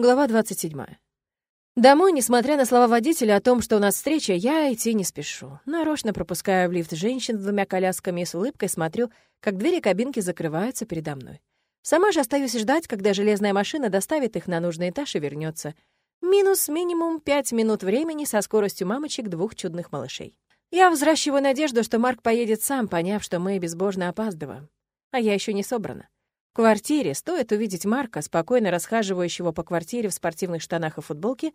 Глава 27. Домой, несмотря на слова водителя о том, что у нас встреча, я идти не спешу. Нарочно пропускаю в лифт женщин с двумя колясками и с улыбкой смотрю, как двери кабинки закрываются передо мной. Сама же остаюсь ждать, когда железная машина доставит их на нужный этаж и вернется. Минус минимум пять минут времени со скоростью мамочек двух чудных малышей. Я взращиваю надежду, что Марк поедет сам, поняв, что мы безбожно опаздываем. А я еще не собрана. В квартире стоит увидеть Марка, спокойно расхаживающего по квартире в спортивных штанах и футболке,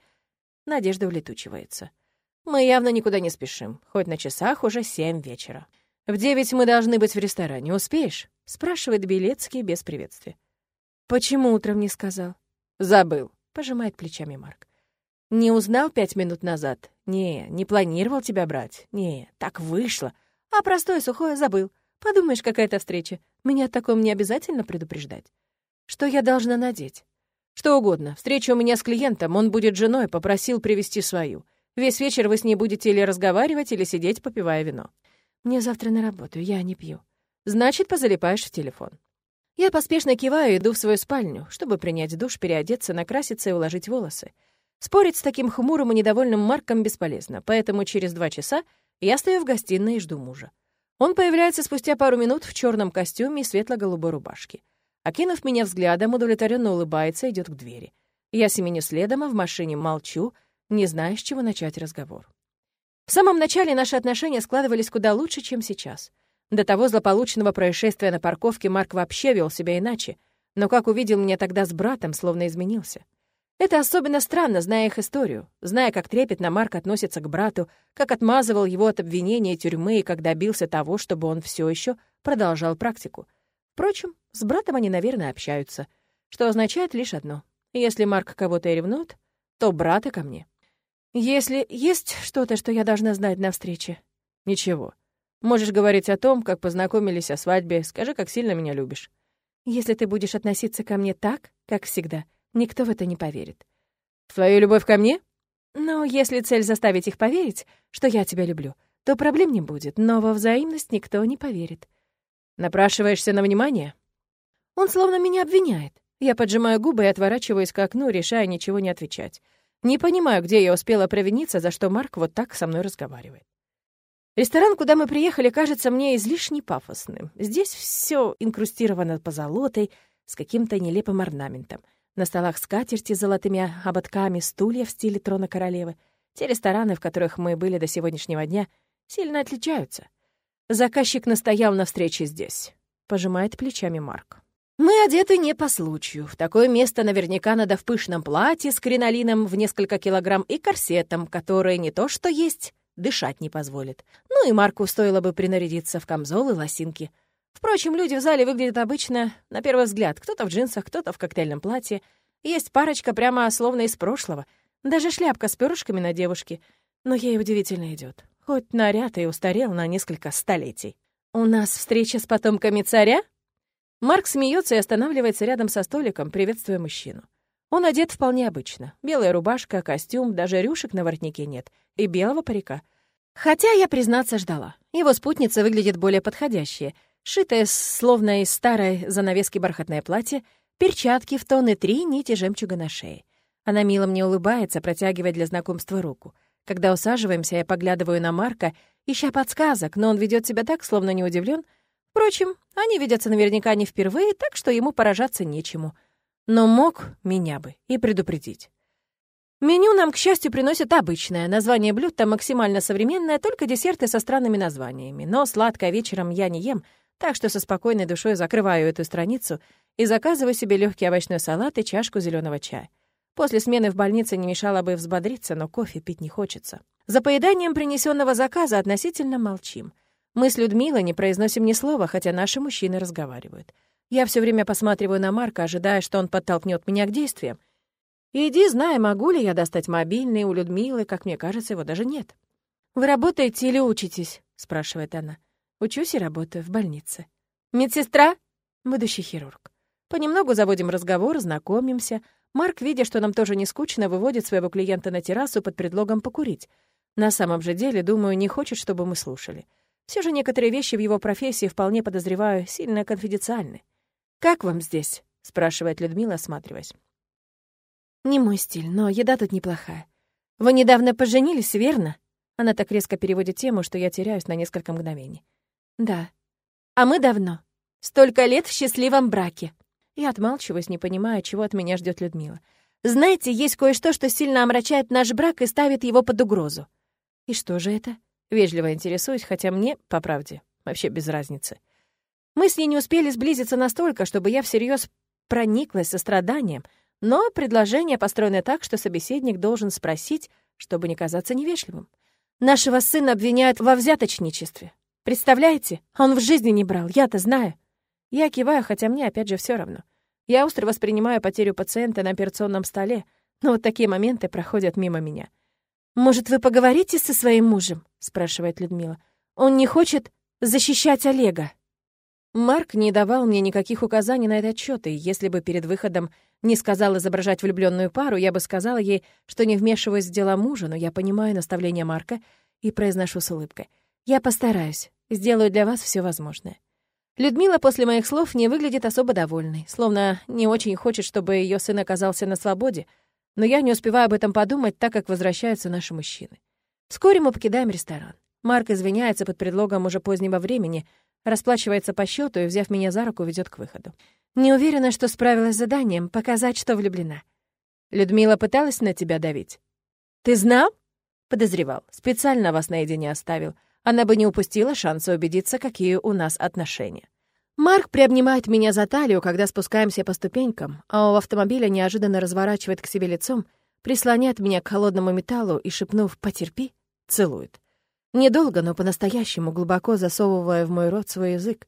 надежда улетучивается. Мы явно никуда не спешим, хоть на часах уже семь вечера. «В девять мы должны быть в ресторане. Успеешь?» — спрашивает Белецкий без приветствия. «Почему утром не сказал?» «Забыл», — пожимает плечами Марк. «Не узнал пять минут назад? Не, не планировал тебя брать. Не, так вышло. А простое сухое забыл. Подумаешь, какая-то встреча. Меня о таком не обязательно предупреждать. Что я должна надеть? Что угодно. Встреча у меня с клиентом, он будет женой, попросил привести свою. Весь вечер вы с ней будете или разговаривать, или сидеть, попивая вино. Мне завтра на работу, я не пью. Значит, позалипаешь в телефон. Я поспешно киваю и иду в свою спальню, чтобы принять душ, переодеться, накраситься и уложить волосы. Спорить с таким хмурым и недовольным Марком бесполезно, поэтому через два часа я стою в гостиной и жду мужа. Он появляется спустя пару минут в черном костюме и светло-голубой рубашке. Окинув меня взглядом, удовлетворенно улыбается и идет к двери. Я семеню следом, а в машине молчу, не зная, с чего начать разговор. В самом начале наши отношения складывались куда лучше, чем сейчас. До того злополучного происшествия на парковке Марк вообще вел себя иначе, но как увидел меня тогда с братом, словно изменился. Это особенно странно, зная их историю, зная, как трепетно Марк относится к брату, как отмазывал его от обвинения тюрьмы и как добился того, чтобы он все еще продолжал практику. Впрочем, с братом они, наверное, общаются, что означает лишь одно. Если Марк кого-то ревнует, то брата ко мне. Если есть что-то, что я должна знать на встрече? Ничего. Можешь говорить о том, как познакомились о свадьбе, скажи, как сильно меня любишь. Если ты будешь относиться ко мне так, как всегда — Никто в это не поверит. В твою любовь ко мне? Ну, если цель заставить их поверить, что я тебя люблю, то проблем не будет, но во взаимность никто не поверит. Напрашиваешься на внимание? Он словно меня обвиняет. Я поджимаю губы и отворачиваюсь к окну, решая ничего не отвечать. Не понимаю, где я успела провиниться, за что Марк вот так со мной разговаривает. Ресторан, куда мы приехали, кажется мне излишне пафосным. Здесь все инкрустировано позолотой, с каким-то нелепым орнаментом — на столах скатерти с золотыми ободками, стулья в стиле трона королевы. Те рестораны, в которых мы были до сегодняшнего дня, сильно отличаются. Заказчик настоял на встрече здесь. Пожимает плечами Марк. Мы одеты не по случаю. В такое место наверняка надо в пышном платье с кринолином в несколько килограмм и корсетом, который не то что есть, дышать не позволит. Ну и Марку стоило бы принарядиться в камзол и лосинки — Впрочем, люди в зале выглядят обычно, на первый взгляд. Кто-то в джинсах, кто-то в коктейльном платье. Есть парочка прямо словно из прошлого. Даже шляпка с перышками на девушке. Но ей удивительно идет. Хоть наряд и устарел на несколько столетий. «У нас встреча с потомками царя?» Марк смеется и останавливается рядом со столиком, приветствуя мужчину. Он одет вполне обычно. Белая рубашка, костюм, даже рюшек на воротнике нет. И белого парика. Хотя я, признаться, ждала. Его спутница выглядит более подходящей — шитое словно из старой занавески бархатное платье, перчатки в тон и три нити жемчуга на шее. Она мило мне улыбается, протягивая для знакомства руку. Когда усаживаемся, я поглядываю на Марка, ища подсказок, но он ведет себя так, словно не удивлен. Впрочем, они видятся наверняка не впервые, так что ему поражаться нечему. Но мог меня бы и предупредить. Меню нам, к счастью, приносят обычное. Название блюд там максимально современное, только десерты со странными названиями. Но сладкое вечером я не ем, так что со спокойной душой закрываю эту страницу и заказываю себе легкий овощной салат и чашку зеленого чая. После смены в больнице не мешало бы взбодриться, но кофе пить не хочется. За поеданием принесенного заказа относительно молчим. Мы с Людмилой не произносим ни слова, хотя наши мужчины разговаривают. Я все время посматриваю на Марка, ожидая, что он подтолкнет меня к действиям. Иди, знай, могу ли я достать мобильный у Людмилы, как мне кажется, его даже нет. «Вы работаете или учитесь?» — спрашивает она. Учусь и работаю в больнице. Медсестра? Будущий хирург. Понемногу заводим разговор, знакомимся. Марк, видя, что нам тоже не скучно, выводит своего клиента на террасу под предлогом покурить. На самом же деле, думаю, не хочет, чтобы мы слушали. Все же некоторые вещи в его профессии, вполне подозреваю, сильно конфиденциальны. «Как вам здесь?» — спрашивает Людмила, осматриваясь. Не мой стиль, но еда тут неплохая. Вы недавно поженились, верно? Она так резко переводит тему, что я теряюсь на несколько мгновений. Да. А мы давно. Столько лет в счастливом браке. Я отмалчиваюсь, не понимая, чего от меня ждет Людмила. Знаете, есть кое-что, что сильно омрачает наш брак и ставит его под угрозу. И что же это? Вежливо интересуюсь, хотя мне, по правде, вообще без разницы. Мы с ней не успели сблизиться настолько, чтобы я всерьез прониклась состраданием, но предложение построено так, что собеседник должен спросить, чтобы не казаться невежливым. Нашего сына обвиняют во взяточничестве. Представляете? Он в жизни не брал, я-то знаю. Я киваю, хотя мне опять же все равно. Я остро воспринимаю потерю пациента на операционном столе, но вот такие моменты проходят мимо меня. «Может, вы поговорите со своим мужем?» — спрашивает Людмила. «Он не хочет защищать Олега». Марк не давал мне никаких указаний на этот счет, и если бы перед выходом не сказал изображать влюбленную пару, я бы сказала ей, что не вмешиваюсь в дела мужа, но я понимаю наставление Марка и произношу с улыбкой. «Я постараюсь, сделаю для вас все возможное». Людмила после моих слов не выглядит особо довольной, словно не очень хочет, чтобы ее сын оказался на свободе, но я не успеваю об этом подумать, так как возвращаются наши мужчины. Вскоре мы покидаем ресторан. Марк извиняется под предлогом уже позднего времени, расплачивается по счету и, взяв меня за руку, ведет к выходу. Не уверена, что справилась с заданием показать, что влюблена. Людмила пыталась на тебя давить. Ты знал? Подозревал. Специально вас наедине оставил. Она бы не упустила шанса убедиться, какие у нас отношения. Марк приобнимает меня за талию, когда спускаемся по ступенькам, а у автомобиля неожиданно разворачивает к себе лицом, прислоняет меня к холодному металлу и, шепнув «потерпи», целует. Недолго, но по-настоящему, глубоко засовывая в мой рот свой язык.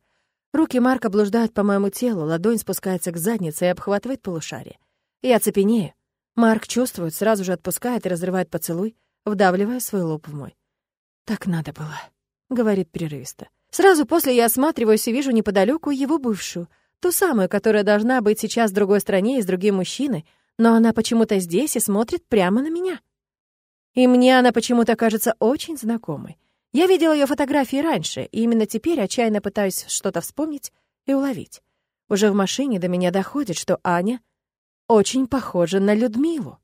Руки Марка блуждают по моему телу, ладонь спускается к заднице и обхватывает полушарие. Я цепенею. Марк чувствует, сразу же отпускает и разрывает поцелуй, вдавливая свой лоб в мой. «Так надо было», — говорит прерывисто. Сразу после я осматриваюсь и вижу неподалеку его бывшую, ту самую, которая должна быть сейчас в другой стране и с другим мужчиной, но она почему-то здесь и смотрит прямо на меня. И мне она почему-то кажется очень знакомой. Я видела ее фотографии раньше, и именно теперь отчаянно пытаюсь что-то вспомнить и уловить. Уже в машине до меня доходит, что Аня очень похожа на Людмилу.